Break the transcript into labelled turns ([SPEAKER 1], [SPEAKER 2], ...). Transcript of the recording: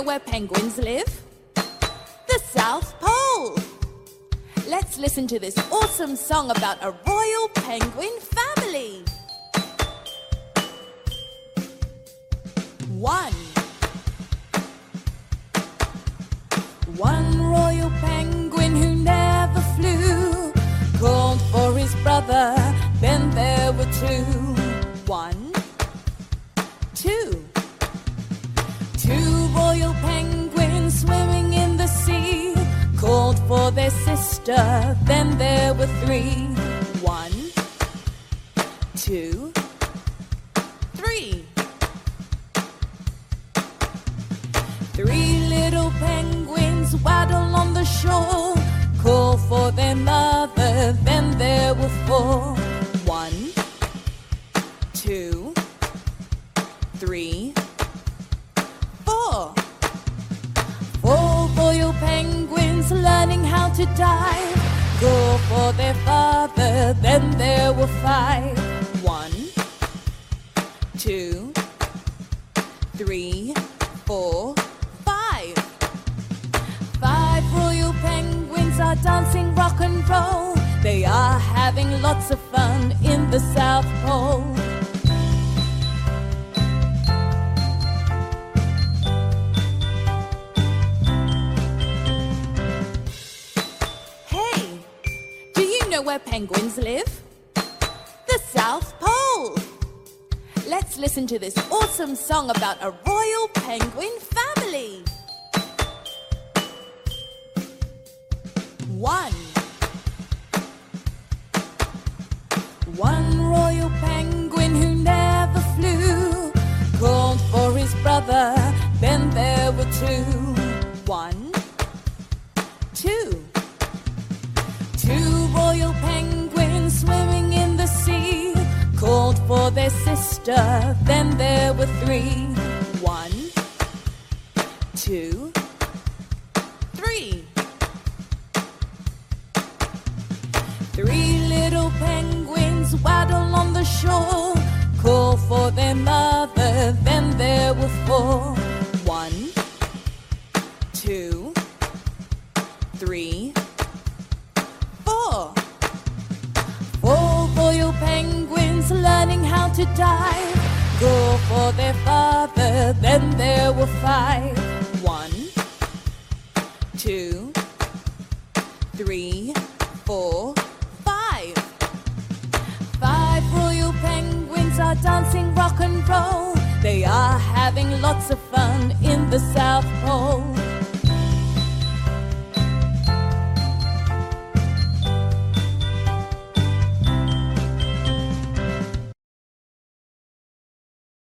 [SPEAKER 1] know where penguins live? The South Pole. Let's listen to this awesome song about a royal penguin family. One. One royal penguin who never flew called for his brother, then there were two. For their sister, then there were three. One, two, three. Three little penguins waddle on the shore, call for their mother, then there were four. One, two, three, four. Four royal penguins learning how to dive, call for their father, then there were five. One, two, three, four, five. Five royal penguins are dancing rock and roll. They are having lots of know where penguins live? The South Pole. Let's listen to this awesome song about a royal penguin family. One. One royal penguin who never flew called for his brother, then there were two. Their sister, then there were three. One, two, three. Three little penguins waddle on the shore, to dive, call for their father, then there were five. One, two, three, four, five. Five royal penguins are dancing rock and roll. They are having lots of fun in the South Pole.